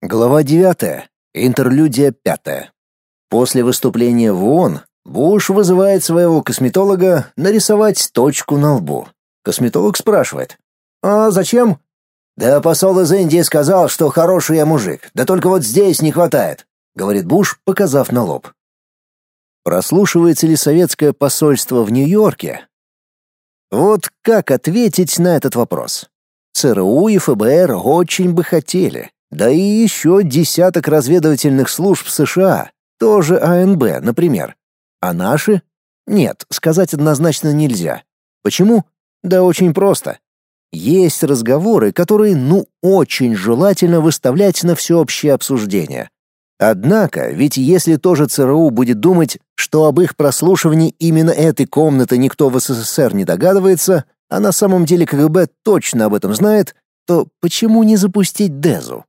Глава 9. Интерлюдия 5. После выступления в ООН Буш вызывает своего косметолога нарисовать точку на лбу. Косметолог спрашивает: "А зачем?" "Да посол из Индии сказал, что хороший я мужик. Да только вот здесь не хватает", говорит Буш, показав на лоб. Прослушивается ли советское посольство в Нью-Йорке? Вот как ответить на этот вопрос? ЦРУ и ФБР очень бы хотели, да и еще десяток разведывательных служб США, тоже АНБ, например. А наши? Нет, сказать однозначно нельзя. Почему? Да очень просто. Есть разговоры, которые ну очень желательно выставлять на всеобщее обсуждение. Однако, ведь если тоже ЦРУ будет думать, что об их прослушивании именно этой комнаты никто в СССР не догадывается, а на самом деле КГБ точно об этом знает, то почему не запустить Дезу?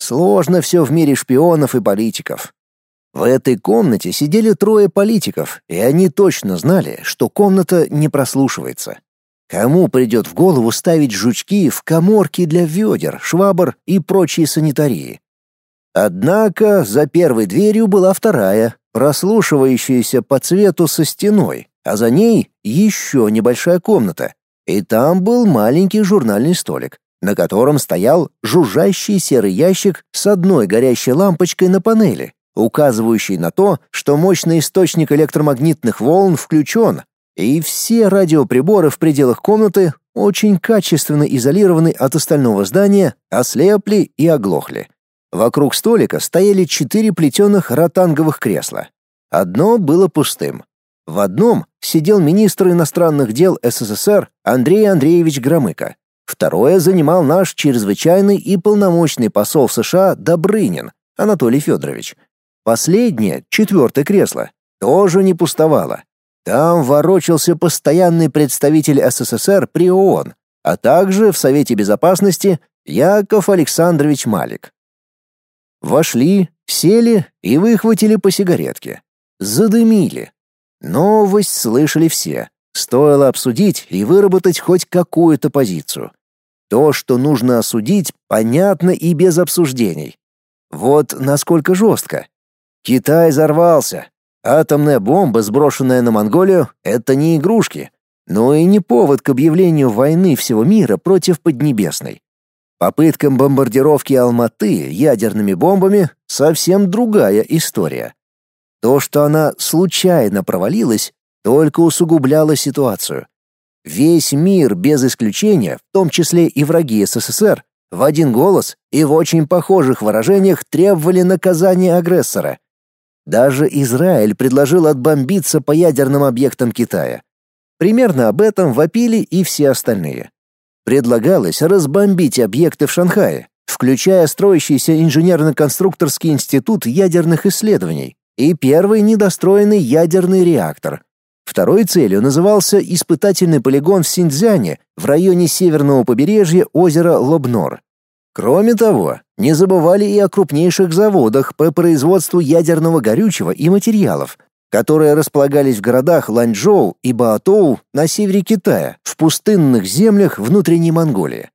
Сложно все в мире шпионов и политиков. В этой комнате сидели трое политиков, и они точно знали, что комната не прослушивается. Кому придет в голову ставить жучки в коморки для ведер, швабр и прочие санитарии? Однако за первой дверью была вторая, прослушивающаяся по цвету со стеной, а за ней еще небольшая комната, и там был маленький журнальный столик на котором стоял жужжащий серый ящик с одной горящей лампочкой на панели, указывающей на то, что мощный источник электромагнитных волн включен, и все радиоприборы в пределах комнаты, очень качественно изолированы от остального здания, ослепли и оглохли. Вокруг столика стояли четыре плетеных ротанговых кресла. Одно было пустым. В одном сидел министр иностранных дел СССР Андрей Андреевич Громыко. Второе занимал наш чрезвычайный и полномочный посол в США Добрынин Анатолий Федорович. Последнее, четвертое кресло, тоже не пустовало. Там ворочался постоянный представитель СССР при ООН, а также в Совете Безопасности Яков Александрович Малик. Вошли, сели и выхватили по сигаретке. Задымили. Новость слышали все. Стоило обсудить и выработать хоть какую-то позицию. То, что нужно осудить, понятно и без обсуждений. Вот насколько жестко. Китай взорвался. Атомная бомба, сброшенная на Монголию, это не игрушки, но и не повод к объявлению войны всего мира против Поднебесной. Попыткам бомбардировки Алматы ядерными бомбами совсем другая история. То, что она случайно провалилась, только усугубляло ситуацию. Весь мир без исключения, в том числе и враги СССР, в один голос и в очень похожих выражениях требовали наказания агрессора. Даже Израиль предложил отбомбиться по ядерным объектам Китая. Примерно об этом вопили и все остальные. Предлагалось разбомбить объекты в Шанхае, включая строящийся инженерно-конструкторский институт ядерных исследований и первый недостроенный ядерный реактор, Второй целью назывался испытательный полигон в Синьцзяне в районе северного побережья озера Лобнор. Кроме того, не забывали и о крупнейших заводах по производству ядерного горючего и материалов, которые располагались в городах Ланчжоу и Баотоу на севере Китая, в пустынных землях внутренней Монголии.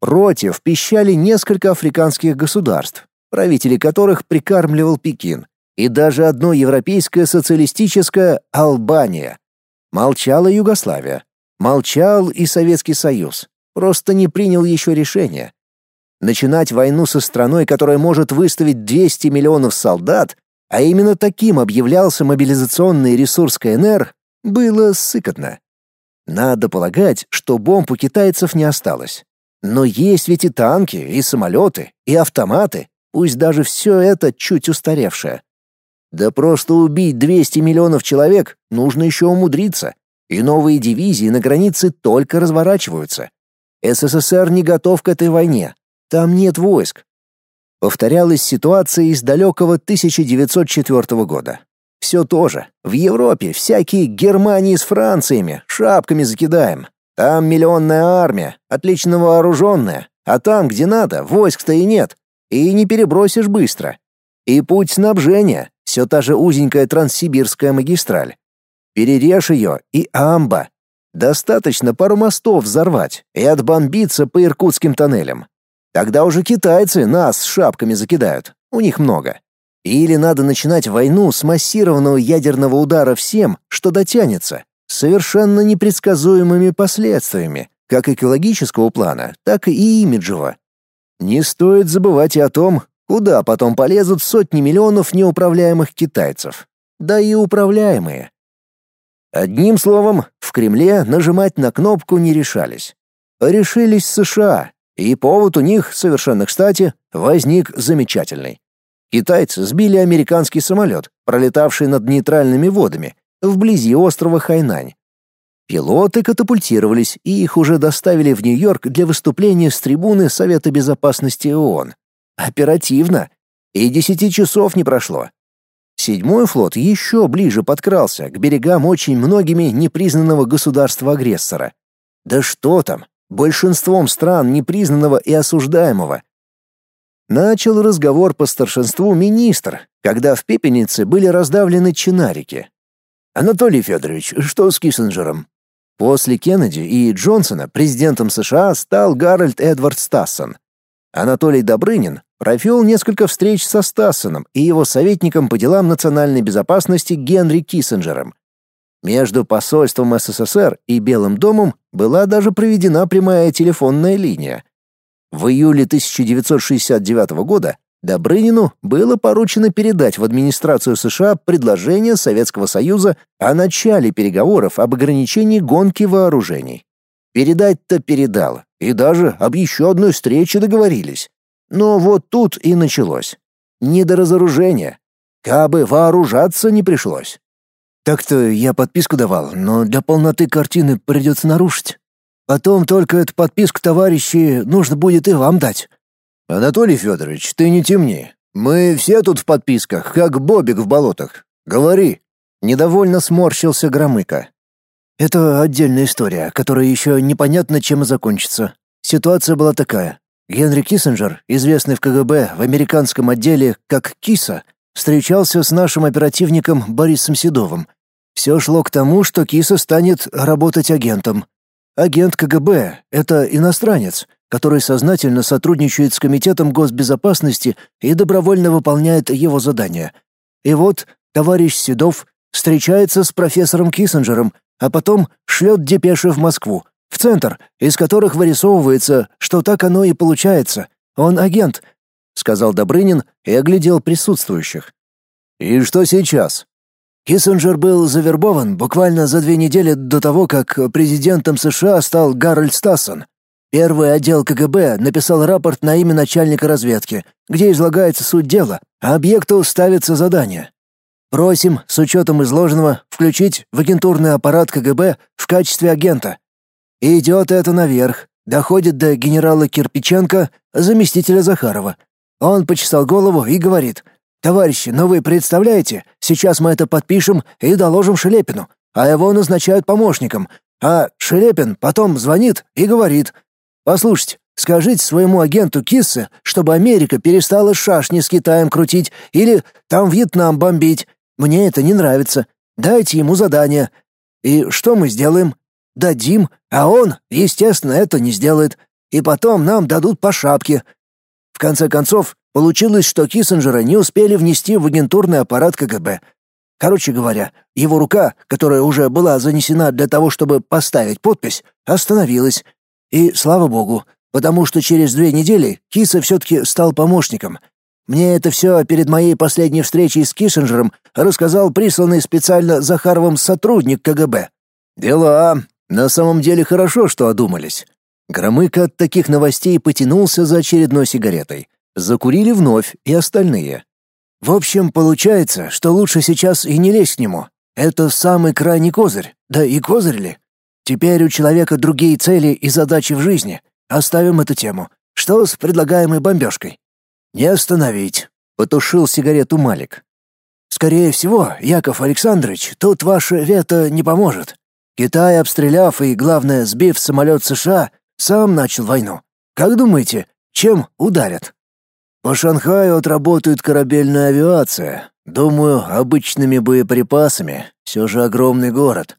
Против пищали несколько африканских государств, правители которых прикармливал Пекин, и даже одно европейское социалистическое Албания. Молчала Югославия. Молчал и Советский Союз. Просто не принял еще решение. Начинать войну со страной, которая может выставить 200 миллионов солдат, а именно таким объявлялся мобилизационный ресурс КНР, было сыкотно. Надо полагать, что бомб у китайцев не осталось. Но есть ведь и танки, и самолеты, и автоматы, пусть даже все это чуть устаревшее. Да просто убить 200 миллионов человек нужно еще умудриться, и новые дивизии на границе только разворачиваются. СССР не готов к этой войне, там нет войск. Повторялась ситуация из далекого 1904 года. Все то же. В Европе всякие Германии с Франциями шапками закидаем. Там миллионная армия, отлично вооруженная, а там, где надо, войск-то и нет. И не перебросишь быстро. И путь снабжения, все та же узенькая транссибирская магистраль. Перережь ее, и амба. Достаточно пару мостов взорвать и отбомбиться по иркутским тоннелям. Тогда уже китайцы нас шапками закидают. У них много. Или надо начинать войну с массированного ядерного удара всем, что дотянется, с совершенно непредсказуемыми последствиями, как экологического плана, так и имиджевого. Не стоит забывать и о том, куда потом полезут сотни миллионов неуправляемых китайцев. Да и управляемые. Одним словом, в Кремле нажимать на кнопку не решались. Решились США, и повод у них, совершенно кстати, возник замечательный. Китайцы сбили американский самолет, пролетавший над нейтральными водами, вблизи острова Хайнань. Пилоты катапультировались, и их уже доставили в Нью-Йорк для выступления с трибуны Совета Безопасности ООН. Оперативно. И десяти часов не прошло. Седьмой флот еще ближе подкрался к берегам очень многими непризнанного государства-агрессора. Да что там, большинством стран непризнанного и осуждаемого. Начал разговор по старшинству министр, когда в пепельнице были раздавлены чинарики. «Анатолий Федорович, что с Киссинджером?» После Кеннеди и Джонсона президентом США стал Гарольд Эдвард Стассон. Анатолий Добрынин провел несколько встреч со Стассоном и его советником по делам национальной безопасности Генри Киссинджером. Между посольством СССР и Белым домом была даже проведена прямая телефонная линия. В июле 1969 года Добрынину было поручено передать в администрацию США предложение Советского Союза о начале переговоров об ограничении гонки вооружений. Передать-то передал, и даже об еще одной встрече договорились. Но вот тут и началось. Не до разоружения. Кабы вооружаться не пришлось. Так-то я подписку давал, но для полноты картины придется нарушить. Потом только эту подписку, товарищи, нужно будет и вам дать. Анатолий Федорович, ты не темни. Мы все тут в подписках, как бобик в болотах. Говори. Недовольно сморщился Громыко. Это отдельная история, которая еще непонятно чем закончится. Ситуация была такая. Генри Киссинджер, известный в КГБ в американском отделе как Киса, встречался с нашим оперативником Борисом Седовым все шло к тому, что Киса станет работать агентом. Агент КГБ — это иностранец, который сознательно сотрудничает с Комитетом госбезопасности и добровольно выполняет его задания. И вот товарищ Седов встречается с профессором Киссинджером, а потом шлет депеши в Москву, в центр, из которых вырисовывается, что так оно и получается. Он агент, — сказал Добрынин и оглядел присутствующих. «И что сейчас?» Киссинджер был завербован буквально за две недели до того, как президентом США стал Гарольд Стассон. Первый отдел КГБ написал рапорт на имя начальника разведки, где излагается суть дела, а объекту ставится задание. Просим, с учетом изложенного, включить в агентурный аппарат КГБ в качестве агента. Идет это наверх, доходит до генерала Кирпиченко, заместителя Захарова. Он почесал голову и говорит — «Товарищи, но вы представляете, сейчас мы это подпишем и доложим Шелепину, а его назначают помощником, а Шелепин потом звонит и говорит, «Послушайте, скажите своему агенту Киссе, чтобы Америка перестала шашни с Китаем крутить или там Вьетнам бомбить. Мне это не нравится. Дайте ему задание». И что мы сделаем? Дадим, а он, естественно, это не сделает. И потом нам дадут по шапке. В конце концов, Получилось, что Киссинджера не успели внести в агентурный аппарат КГБ. Короче говоря, его рука, которая уже была занесена для того, чтобы поставить подпись, остановилась. И слава богу, потому что через две недели Киса все-таки стал помощником. Мне это все перед моей последней встречей с Киссинджером рассказал присланный специально Захаровым сотрудник КГБ. Дела. На самом деле хорошо, что одумались. Громыко от таких новостей потянулся за очередной сигаретой. Закурили вновь и остальные. В общем, получается, что лучше сейчас и не лезть к нему. Это самый крайний козырь. Да и козырь ли? Теперь у человека другие цели и задачи в жизни. Оставим эту тему. Что с предлагаемой бомбежкой? Не остановить. Потушил сигарету Малик. Скорее всего, Яков Александрович, тут ваше вето не поможет. Китай, обстреляв и, главное, сбив самолет США, сам начал войну. Как думаете, чем ударят? По Шанхаю отработает корабельная авиация. Думаю, обычными боеприпасами. Все же огромный город.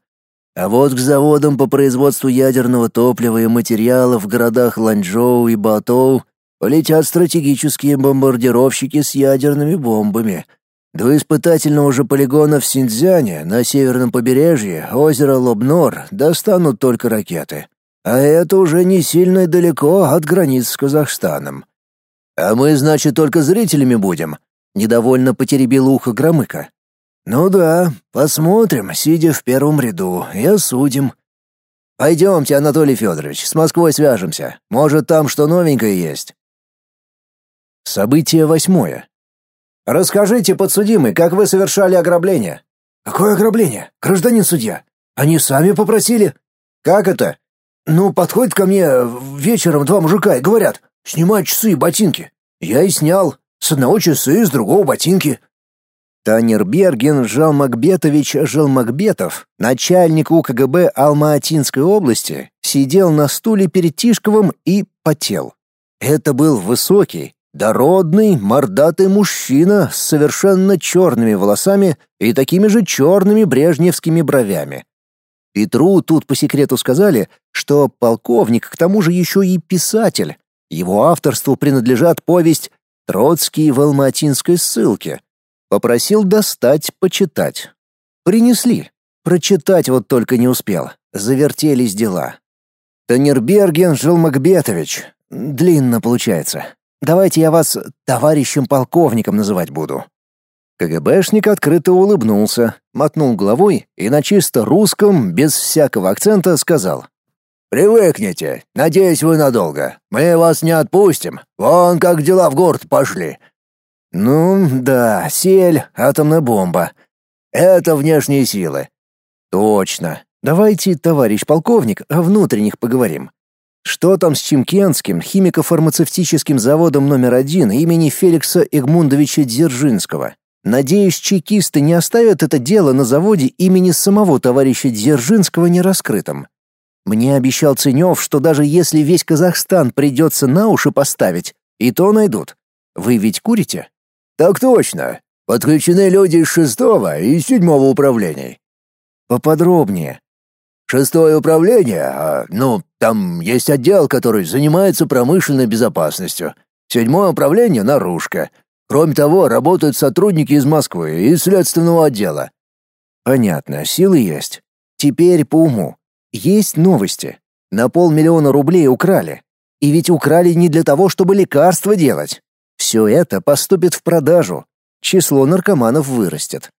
А вот к заводам по производству ядерного топлива и материалов в городах Ланчжоу и Батоу полетят стратегические бомбардировщики с ядерными бомбами. До испытательного же полигона в Синьцзяне на северном побережье озера Лобнор достанут только ракеты. А это уже не сильно далеко от границ с Казахстаном. А мы, значит, только зрителями будем, недовольно потеребил ухо Громыка. Ну да, посмотрим, сидя в первом ряду, и осудим. Пойдемте, Анатолий Федорович, с Москвой свяжемся. Может, там что новенькое есть. Событие восьмое. Расскажите, подсудимый, как вы совершали ограбление? Какое ограбление? Гражданин судья. Они сами попросили. Как это? Ну, подходят ко мне вечером два мужика и говорят: "Снимай часы и ботинки". Я и снял. С одного часы, с другого ботинки. Танер Берген Жалмагбетович Жалмагбетов, начальник УКГБ Алма-Атинской области, сидел на стуле перед Тишковым и потел. Это был высокий, дородный, мордатый мужчина с совершенно черными волосами и такими же черными брежневскими бровями. Петру тут по секрету сказали, что полковник к тому же еще и писатель. Его авторству принадлежат повесть «Троцкий в Алматинской ссылке», Попросил достать, почитать. Принесли. Прочитать вот только не успел. Завертелись дела. Танерберген Жилмагбетович. Длинно получается. Давайте я вас товарищем полковником называть буду. КГБшник открыто улыбнулся, мотнул головой и на чисто русском, без всякого акцента, сказал. «Привыкните. Надеюсь, вы надолго. Мы вас не отпустим. Вон как дела в город пошли. Ну, да, сель, атомная бомба. Это внешние силы. Точно. Давайте, товарищ полковник, о внутренних поговорим. Что там с Чемкенским химико-фармацевтическим заводом номер один имени Феликса Игмундовича Дзержинского? Надеюсь, чекисты не оставят это дело на заводе имени самого товарища Дзержинского нераскрытым. Мне обещал Ценев, что даже если весь Казахстан придется на уши поставить, и то найдут. Вы ведь курите? Так точно. Подключены люди из шестого и седьмого управлений. Поподробнее. Шестое управление, а, ну, там есть отдел, который занимается промышленной безопасностью. Седьмое управление — наружка. Кроме того, работают сотрудники из Москвы и следственного отдела. Понятно, силы есть. Теперь по уму. Есть новости. На полмиллиона рублей украли. И ведь украли не для того, чтобы лекарства делать. Все это поступит в продажу. Число наркоманов вырастет.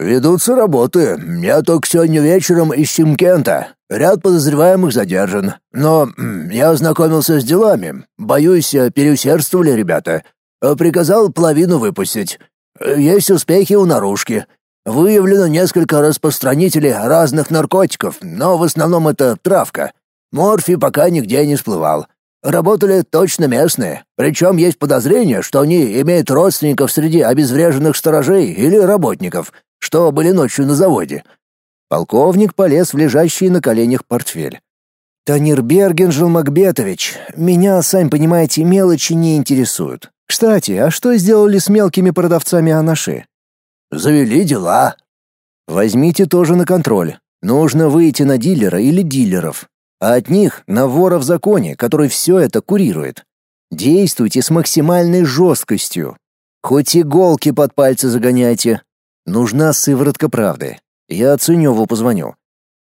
«Ведутся работы. Я только сегодня вечером из Чимкента. Ряд подозреваемых задержан. Но я ознакомился с делами. Боюсь, переусердствовали ребята. Приказал половину выпустить. Есть успехи у наружки. Выявлено несколько распространителей разных наркотиков, но в основном это травка. Морфий пока нигде не всплывал. Работали точно местные, причем есть подозрение, что они имеют родственников среди обезвреженных сторожей или работников, что были ночью на заводе. Полковник полез в лежащий на коленях портфель. Танирберген Жилмагбетович, меня, сами понимаете, мелочи не интересуют. Кстати, а что сделали с мелкими продавцами анаши? Завели дела. Возьмите тоже на контроль. Нужно выйти на дилера или дилеров, а от них на вора в законе, который все это курирует. Действуйте с максимальной жесткостью. Хоть иголки под пальцы загоняйте. Нужна сыворотка правды. Я Цуневу позвоню.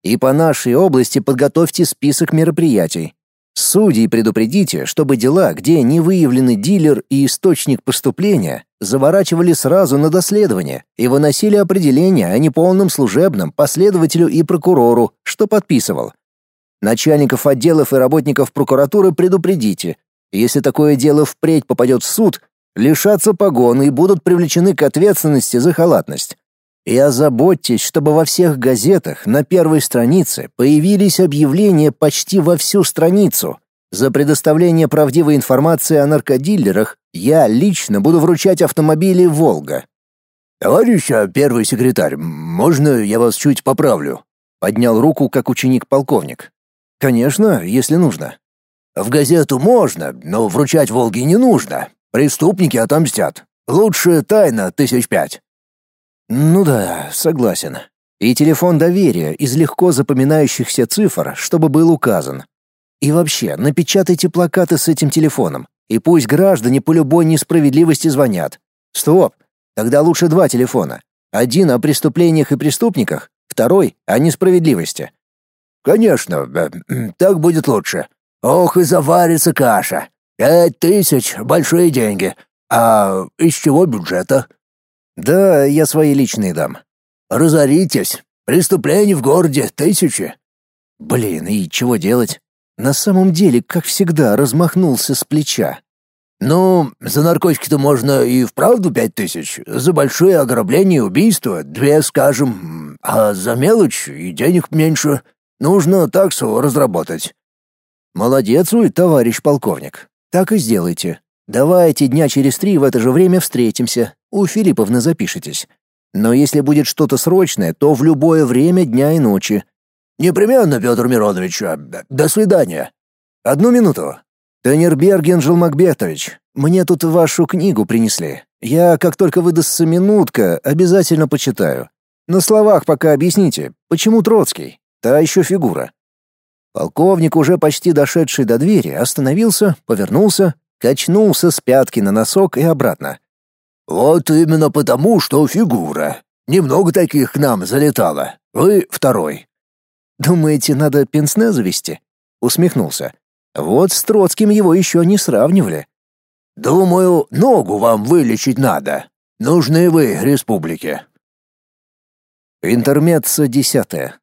И по нашей области подготовьте список мероприятий. Судей предупредите, чтобы дела, где не выявлены дилер и источник поступления, заворачивали сразу на доследование и выносили определение о неполном служебном последователю и прокурору, что подписывал. Начальников отделов и работников прокуратуры предупредите. Если такое дело впредь попадет в суд, лишатся погон и будут привлечены к ответственности за халатность. И озаботьтесь, чтобы во всех газетах на первой странице появились объявления почти во всю страницу. За предоставление правдивой информации о наркодилерах я лично буду вручать автомобили «Волга». «Товарищ а, первый секретарь, можно я вас чуть поправлю?» Поднял руку, как ученик-полковник. Конечно, если нужно. В газету можно, но вручать Волге не нужно. Преступники отомстят. Лучше тайна тысяч пять. Ну да, согласен. И телефон доверия из легко запоминающихся цифр, чтобы был указан. И вообще, напечатайте плакаты с этим телефоном И пусть граждане по любой несправедливости звонят. Стоп, тогда лучше два телефона. Один о преступлениях и преступниках, второй о несправедливости. Конечно, э, так будет лучше. Ох, и заварится каша. Пять тысяч — большие деньги. А из чего бюджета? Да, я свои личные дам. Разоритесь. Преступлений в городе тысячи. Блин, и чего делать? На самом деле, как всегда, размахнулся с плеча. Ну, за наркотики-то можно и вправду пять тысяч. За большое ограбление и убийство — две, скажем. А за мелочь и денег меньше. Нужно таксу разработать. Молодец вы, товарищ полковник. Так и сделайте. Давайте дня через три в это же время встретимся. У Филипповны запишитесь. Но если будет что-то срочное, то в любое время дня и ночи. Непременно, Петр Миронович. До свидания. Одну минуту. Танерберген Желмакбетович, мне тут вашу книгу принесли. Я, как только выдастся минутка, обязательно почитаю. На словах пока объясните, почему Троцкий? Та еще фигура. Полковник, уже почти дошедший до двери, остановился, повернулся, качнулся с пятки на носок и обратно. «Вот именно потому, что фигура. Немного таких к нам залетало. Вы второй». «Думаете, надо пенсне завести?» — усмехнулся. Вот с Троцким его еще не сравнивали. Думаю, ногу вам вылечить надо. Нужны вы республике. Интермеццо десятое.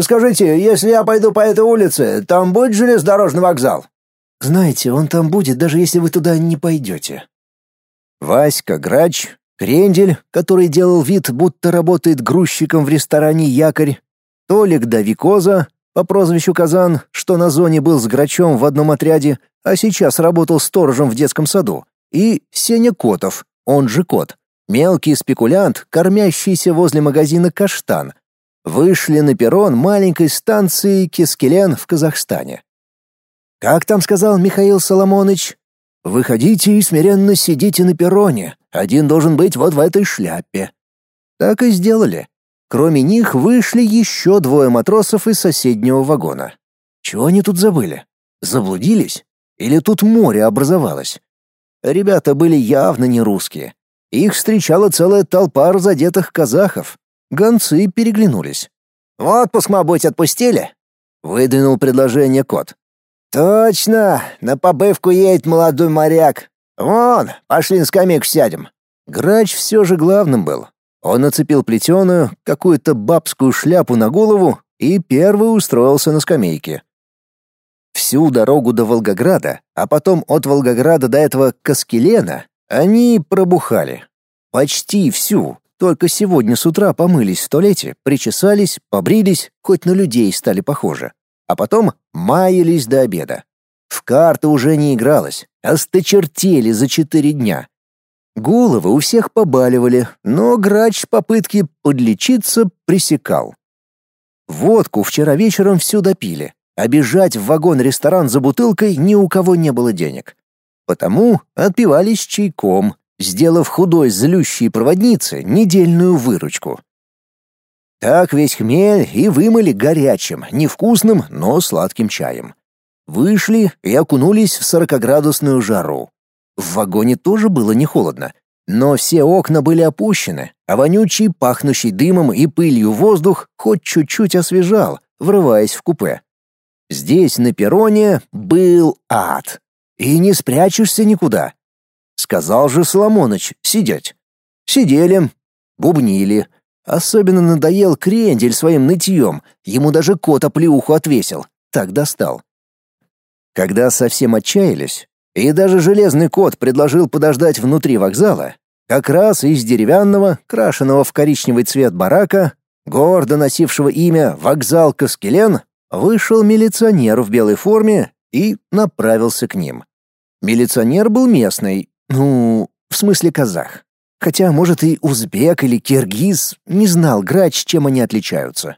Скажите, если я пойду по этой улице, там будет железнодорожный вокзал? Знаете, он там будет, даже если вы туда не пойдете. Васька Грач, Крендель, который делал вид, будто работает грузчиком в ресторане «Якорь», Толик Давикоза, по прозвищу Казан, что на зоне был с Грачом в одном отряде, а сейчас работал сторожем в детском саду, и Сеня Котов, он же Кот, мелкий спекулянт, кормящийся возле магазина «Каштан», вышли на перрон маленькой станции Кескелен в Казахстане. Как там сказал Михаил Соломонович? «Выходите и смиренно сидите на перроне, один должен быть вот в этой шляпе». Так и сделали. Кроме них вышли еще двое матросов из соседнего вагона. Чего они тут забыли? Заблудились? Или тут море образовалось? Ребята были явно не русские. Их встречала целая толпа разодетых казахов. Гонцы переглянулись. «В отпуск, мабуть, отпустили?» — выдвинул предложение кот. «Точно! На побывку едет молодой моряк. Вон, пошли на скамейку сядем». Грач все же главным был. Он нацепил плетеную, какую-то бабскую шляпу на голову и первый устроился на скамейке. Всю дорогу до Волгограда, а потом от Волгограда до этого Каскелена, они пробухали. Почти всю. Только сегодня с утра помылись в туалете, причесались, побрились, хоть на людей стали похожи. А потом маялись до обеда. В карты уже не игралось, осточертели за четыре дня. Головы у всех побаливали, но грач попытки подлечиться пресекал. Водку вчера вечером всю допили, а бежать в вагон-ресторан за бутылкой ни у кого не было денег. Потому отпивались чайком, сделав худой злющей проводнице недельную выручку. Так весь хмель и вымыли горячим, невкусным, но сладким чаем. Вышли и окунулись в сорокоградусную жару. В вагоне тоже было не холодно, но все окна были опущены, а вонючий, пахнущий дымом и пылью воздух хоть чуть-чуть освежал, врываясь в купе. Здесь, на перроне, был ад. И не спрячешься никуда. Сказал же Соломоныч сидеть. Сидели, бубнили. Особенно надоел крендель своим нытьем, ему даже кот оплеуху отвесил. Так достал. Когда совсем отчаялись, и даже железный кот предложил подождать внутри вокзала. Как раз из деревянного, крашеного в коричневый цвет барака, гордо носившего имя «Вокзал Каскелен», вышел милиционер в белой форме и направился к ним. Милиционер был местный, ну, в смысле казах. Хотя, может, и узбек или киргиз, не знал грач, чем они отличаются.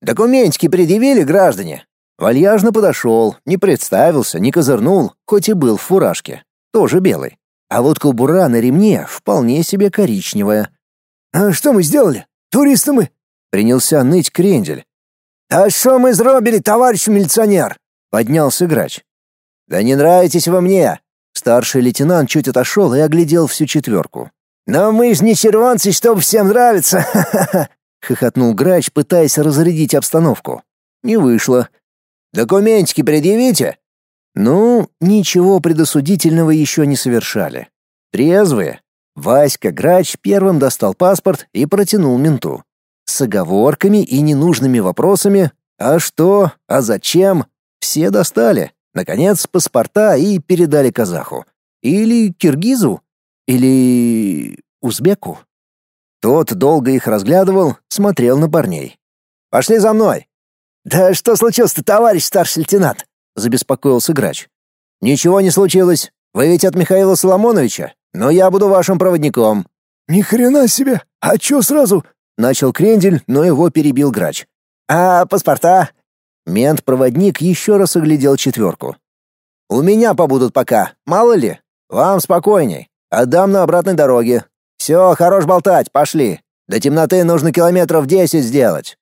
«Документики предъявили, граждане?» Вальяжно подошел, не представился, не козырнул, хоть и был в фуражке. Тоже белый. А вот кобура на ремне вполне себе коричневая. «А что мы сделали? Туристы мы?» Принялся ныть крендель. «А что мы сделали, товарищ милиционер?» Поднялся грач. «Да не нравитесь вы мне. Старший лейтенант чуть отошел и оглядел всю четверку. «Но мы ж не червонцы, чтобы всем нравится!» — хохотнул грач, пытаясь разрядить обстановку. Не вышло. «Документики предъявите?» Ну, ничего предосудительного еще не совершали. Трезвые. Васька Грач первым достал паспорт и протянул менту. С оговорками и ненужными вопросами «А что? А зачем?» все достали. Наконец, паспорта и передали казаху. Или киргизу? Или узбеку? Тот долго их разглядывал, смотрел на парней. «Пошли за мной!» «Да что случилось-то, товарищ старший лейтенант?» — забеспокоился грач. «Ничего не случилось. Вы ведь от Михаила Соломоновича, но я буду вашим проводником». «Ни хрена себе! А чё сразу?» — начал Крендель, но его перебил грач. «А паспорта?» Мент-проводник еще раз оглядел четверку. «У меня побудут пока, мало ли. Вам спокойней. Отдам на обратной дороге. Все, хорош болтать, пошли. До темноты нужно километров десять сделать.